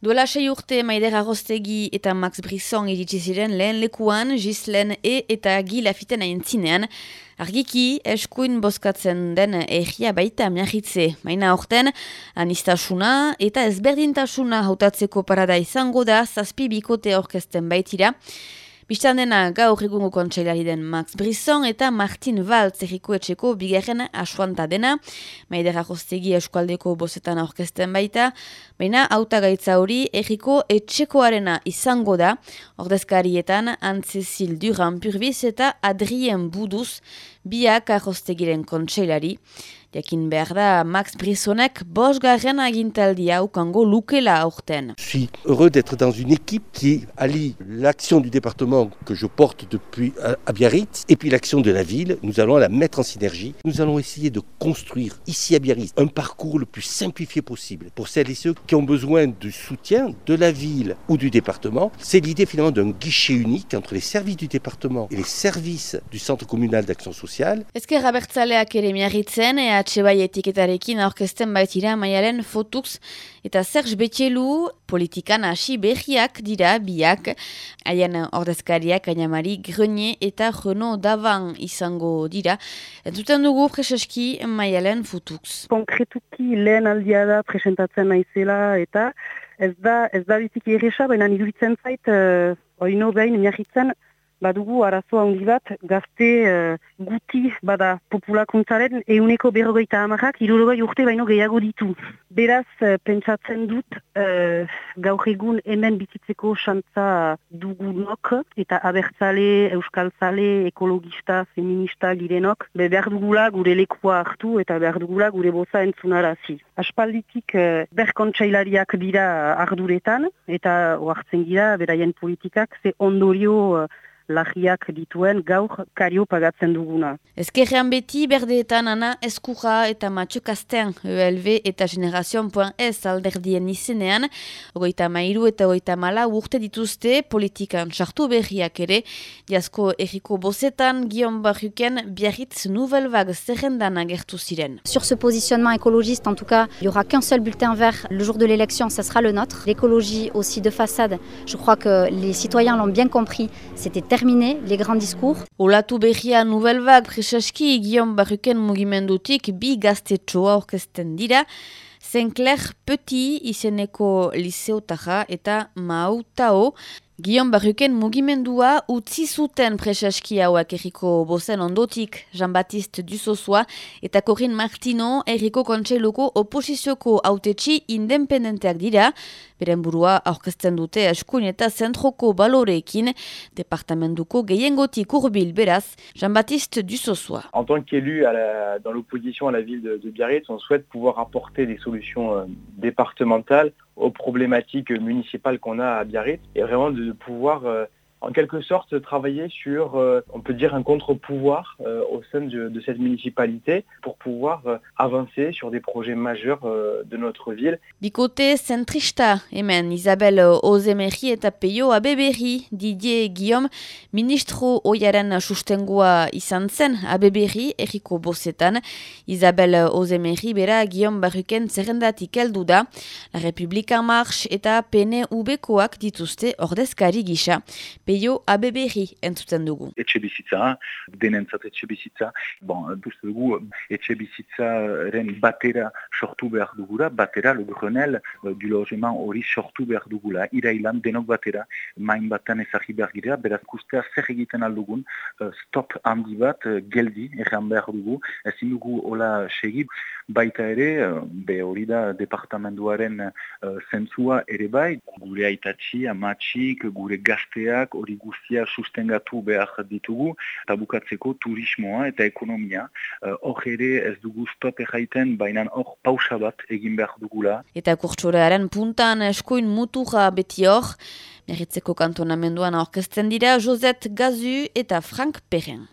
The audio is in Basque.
Duela sei urte Maider Agostegi eta Max Brisson iritsi ziren lehen lekuan, Gislen E eta Gila fiten aintzinean, Argiki, eskuin bozkatzen den egia baita miahitze. Maina orten, anistasuna eta ezberdintasuna hautatzeko parada izango da, zazpi bikote orkesten baitira. Bistan dena gaur egungo kontseilari den Max Brisson eta Martin Waltz erriko etxeko bigarren asuanta dena. Maidera jostegi eskualdeko bozetan aurkezten baita. Baina auta gaitza hori erriko etxekoarena izango da. Ordezkarietan Antzezil Duran Purbiz eta Adrien Buduz biak arrostegiren kontseilari. Jakin behar da Max Brissonek bosgarren agintaldia ukango lukela aurten. Je suis heureux d'être dans une équipe qui allie l'action du département que je porte depuis à Biarritz et puis l'action de la ville. Nous allons la mettre en synergie. Nous allons essayer de construire ici à Biarritz un parcours le plus simplifié possible pour celles et ceux qui ont besoin du soutien de la ville ou du département. C'est l'idée finalement d'un guichet unique entre les services du département et les services du centre communal d'action sociale. Ezkerra bertzaleak ere miarritzen, EH bai etiketarekin aurkezten baitira maialen fotux eta Serge Betxelu politikan hasi behiak dira biak. Haien ordezkariak Ainamari Grenier eta Renaud Davan izango dira. Entzuten dugu preseski maialen fotux. Konkretuki lehen aldia da presentatzen naizela eta ez da, ez da biziki erresa, baina niduritzen zait, uh, oino behin miagitzen, badugu arazoa handi bat gazte uh, guti bada populakuntzaren euneko berrogeita amarrak irurogei urte baino gehiago ditu. Beraz, uh, pentsatzen dut uh, gaur egun hemen bizitzeko xantza dugunok eta abertzale, euskaltzale, ekologista, feminista girenok, be behar dugula gure lekua hartu eta behar dugula gure boza entzunarazi. Aspalditik uh, berkontsailariak dira arduretan eta oartzen gira beraien politikak ze ondorio lagiak dituen gaur kario pagatzen duguna. Ezkerrean beti berdeetan ana eskurra eta matxokaztean ELV eta Generazion.ez alderdien izenean, ogoita mairu eta ogoita mala urte dituzte politikan sartu berriak ere, jasko erriko bozetan, Guillaume Barruken biarritz nouvel vague zerrendan agertu ziren. Sur ce positionnement écologiste, en tout cas, il y aura qu'un seul bulletin vert le jour de l'élection, ça sera le nôtre. L'écologie aussi de façade, je crois que les citoyens l'ont bien compris, c'était terminé, les grands discours. Olatu behia Nouvelle Vague presaski Guillaume Barruken mugimendutik bi gaztetxoa orkesten dira, Zenkler Petit izeneko liseotaja eta Mautao, Guillaume Barruken mugimendua utzi zuten presaski hauak erriko bozen Jean-Baptiste Dusosua eta Corinne Martino erriko kontseiluko oposizioko autetxi independenteak dira, beren burua aurkezten dute eskuin eta zentroko baloreekin departamentuko gehiengotik urbil Jean-Baptiste Dusosua. En tant qu'élu dans l'opposition à la ville de, de Biarritz, on souhaite pouvoir apporter des solutions euh, départementales aux problématiques municipales qu'on a à Biarritz et vraiment de pouvoir euh, en quelque sorte travailler sur, euh, on peut dire, un contre-pouvoir euh, au sein de, de, cette municipalité pour pouvoir euh, avancer sur des projets majeurs euh, de notre ville. Bikote zentrista, hemen Isabel Ozemerri eta Peio Abeberri, Didier Guillaume, ministro oiaren sustengua izan zen Abeberri erriko bozetan, Isabel Ozemerri bera Guillaume Barruken zerrendatik heldu da, La Republika March eta PNV-koak dituzte ordezkari gisa. Peio abeberri entzuten dugu. Etxe bizitza, denentzat etxe bizitza. Bon, duzte dugu, etxe bizitzaren batera sortu behar dugula, batera, le grenel du logement hori sortu behar dugula. Irailan denok batera, main batan ezagri behar gira, beraz kustea zer egiten aldugun, stop handi bat, geldi, erran behar dugu, ezin dugu hola segi, baita ere, be hori da departamentuaren zentzua ere bai, gure aitatxi, amatxik, gure gazteak, hori guztia sustengatu behar ditugu, eta bukatzeko turismoa eta ekonomia. Hor ere ez dugu stop erraiten, baina hor pausa bat egin behar dugula. Eta kurtsorearen puntan eskuin mutura beti hor, Merritzeko kantonamenduan aurkezten dira Josette Gazu eta Frank Perrin.